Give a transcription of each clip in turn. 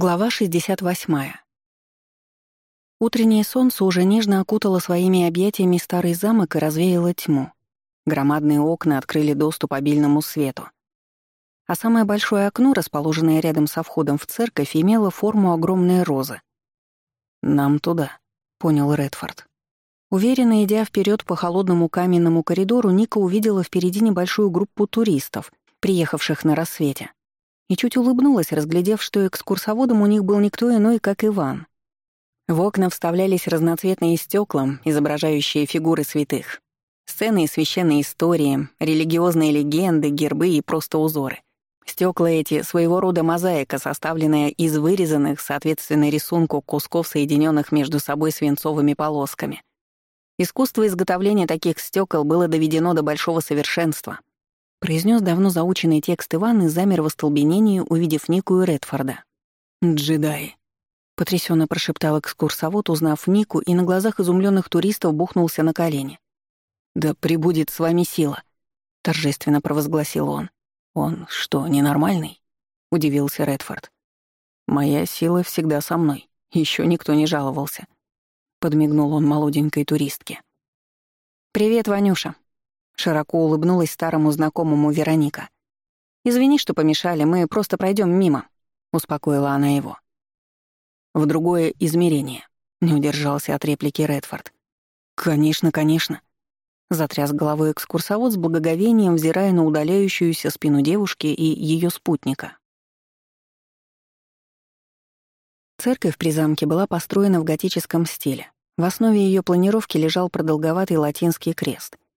Глава 68. Утреннее солнце уже нежно окутало своими объятиями старый замок и развеяло тьму. Громадные окна открыли доступ обильному свету. А самое большое окно, расположенное рядом со входом в церковь, имело форму огромной розы. «Нам туда», — понял Редфорд. Уверенно идя вперед по холодному каменному коридору, Ника увидела впереди небольшую группу туристов, приехавших на рассвете и чуть улыбнулась, разглядев, что экскурсоводом у них был никто иной, как Иван. В окна вставлялись разноцветные стекла, изображающие фигуры святых. Сцены и священные истории, религиозные легенды, гербы и просто узоры. Стекла эти — своего рода мозаика, составленная из вырезанных, соответственно, рисунку кусков, соединенных между собой свинцовыми полосками. Искусство изготовления таких стекол было доведено до большого совершенства — Произнес давно заученный текст Иван и замер в остолбенении, увидев Нику и Редфорда. «Джедай!» — потрясенно прошептал экскурсовод, узнав Нику, и на глазах изумленных туристов бухнулся на колени. «Да прибудет с вами сила!» — торжественно провозгласил он. «Он что, ненормальный?» — удивился Редфорд. «Моя сила всегда со мной. Еще никто не жаловался», — подмигнул он молоденькой туристке. «Привет, Ванюша», Широко улыбнулась старому знакомому Вероника. «Извини, что помешали, мы просто пройдем мимо», — успокоила она его. «В другое измерение», — не удержался от реплики Редфорд. «Конечно, конечно», — затряс головой экскурсовод с благоговением, взирая на удаляющуюся спину девушки и ее спутника. Церковь при замке была построена в готическом стиле. В основе ее планировки лежал продолговатый латинский крест —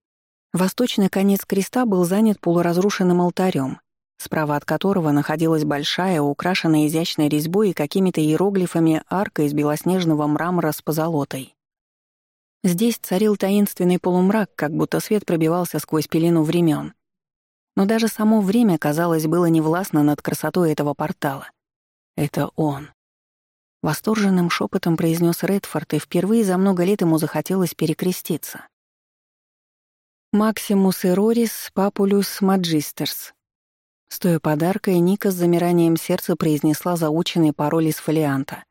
Восточный конец креста был занят полуразрушенным алтарем, справа от которого находилась большая, украшенная изящной резьбой и какими-то иероглифами арка из белоснежного мрамора с позолотой. Здесь царил таинственный полумрак, как будто свет пробивался сквозь пелену времен. Но даже само время, казалось, было невластно над красотой этого портала. Это он. Восторженным шепотом произнес Редфорд, и впервые за много лет ему захотелось перекреститься. Максимус и Рорис, Папулюс, Маджистерс. Стоя под аркой, Ника с замиранием сердца произнесла заученный пароль из фолианта.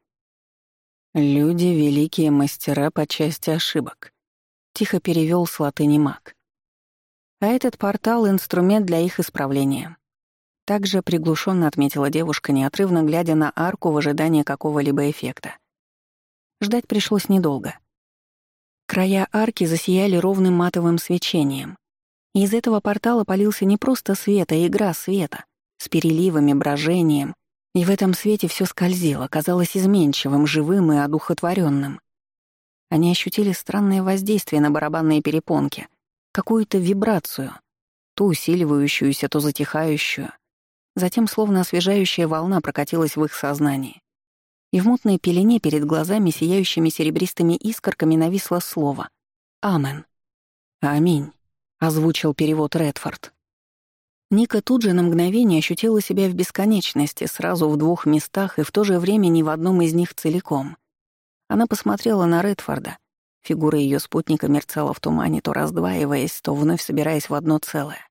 «Люди — великие мастера по части ошибок», — тихо перевел с латыни маг. «А этот портал — инструмент для их исправления». Также приглушенно отметила девушка, неотрывно глядя на арку в ожидании какого-либо эффекта. Ждать пришлось недолго — Края арки засияли ровным матовым свечением. Из этого портала полился не просто свет, а игра света, с переливами, брожением. И в этом свете все скользило, казалось изменчивым, живым и одухотворенным. Они ощутили странное воздействие на барабанные перепонки, какую-то вибрацию, то усиливающуюся, то затихающую. Затем словно освежающая волна прокатилась в их сознании и в мутной пелене перед глазами, сияющими серебристыми искорками, нависло слово «Амен». «Аминь», — озвучил перевод Редфорд. Ника тут же на мгновение ощутила себя в бесконечности, сразу в двух местах и в то же время ни в одном из них целиком. Она посмотрела на Редфорда. Фигура ее спутника мерцала в тумане, то раздваиваясь, то вновь собираясь в одно целое.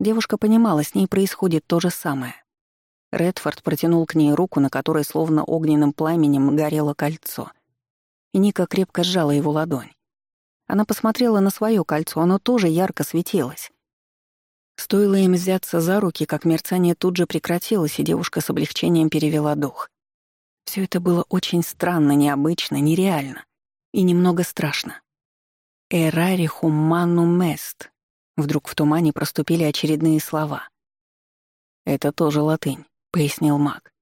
Девушка понимала, с ней происходит то же самое. Редфорд протянул к ней руку, на которой словно огненным пламенем горело кольцо. И Ника крепко сжала его ладонь. Она посмотрела на свое кольцо, оно тоже ярко светилось. Стоило им взяться за руки, как мерцание тут же прекратилось, и девушка с облегчением перевела дух. Все это было очень странно, необычно, нереально и немного страшно. «Эрарихум манум эст», Вдруг в тумане проступили очередные слова. Это тоже латынь пояснил маг.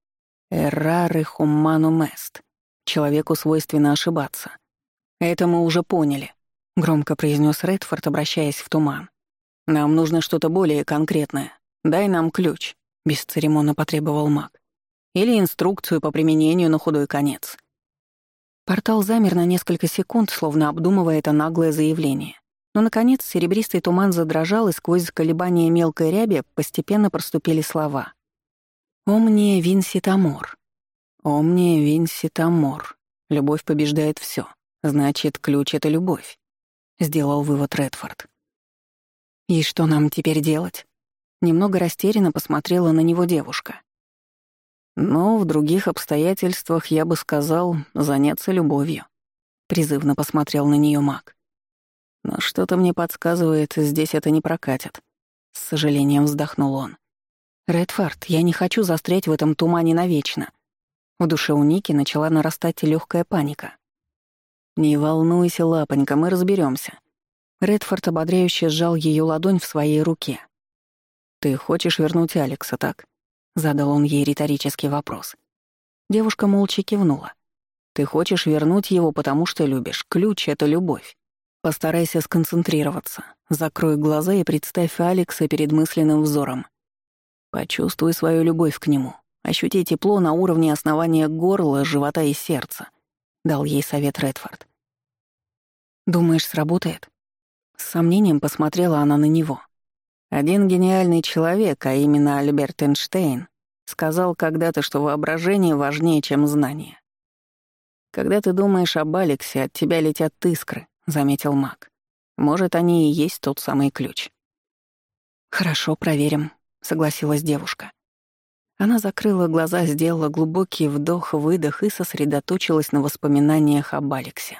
«Эррары хумману мест. Человеку свойственно ошибаться. Это мы уже поняли», — громко произнес Редфорд, обращаясь в туман. «Нам нужно что-то более конкретное. Дай нам ключ», — бесцеремонно потребовал маг. «Или инструкцию по применению на худой конец». Портал замер на несколько секунд, словно обдумывая это наглое заявление. Но, наконец, серебристый туман задрожал, и сквозь колебания мелкой ряби постепенно проступили слова. «Омне Винсит Амор». «Омне Винсит Амор». «Любовь побеждает все. Значит, ключ — это любовь», — сделал вывод Редфорд. «И что нам теперь делать?» Немного растерянно посмотрела на него девушка. «Но в других обстоятельствах я бы сказал заняться любовью», — призывно посмотрел на нее маг. «Но что-то мне подсказывает, здесь это не прокатит», — с сожалением вздохнул он. «Редфорд, я не хочу застрять в этом тумане навечно». В душе у Ники начала нарастать легкая паника. «Не волнуйся, лапонька, мы разберемся. Редфорд ободряюще сжал ее ладонь в своей руке. «Ты хочешь вернуть Алекса, так?» — задал он ей риторический вопрос. Девушка молча кивнула. «Ты хочешь вернуть его, потому что любишь. Ключ — это любовь. Постарайся сконцентрироваться. Закрой глаза и представь Алекса перед мысленным взором. Почувствуй свою любовь к нему. Ощути тепло на уровне основания горла, живота и сердца», — дал ей совет Редфорд. «Думаешь, сработает?» С сомнением посмотрела она на него. Один гениальный человек, а именно Альберт Эйнштейн, сказал когда-то, что воображение важнее, чем знание. «Когда ты думаешь об Алексе, от тебя летят искры», — заметил Мак. «Может, они и есть тот самый ключ». «Хорошо, проверим», — согласилась девушка. Она закрыла глаза, сделала глубокий вдох-выдох и сосредоточилась на воспоминаниях об Алексе.